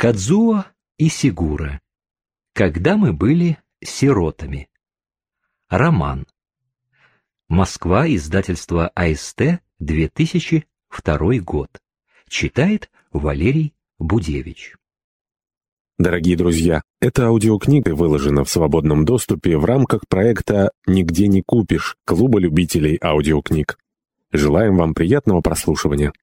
Кадзуо и Сигура. Когда мы были сиротами. Роман. Москва, издательство АСТ, 2002 год. Читает Валерий Будевич. Дорогие друзья, эта аудиокнига выложена в свободном доступе в рамках проекта «Нигде не купишь» Клуба любителей аудиокниг. Желаем вам приятного прослушивания.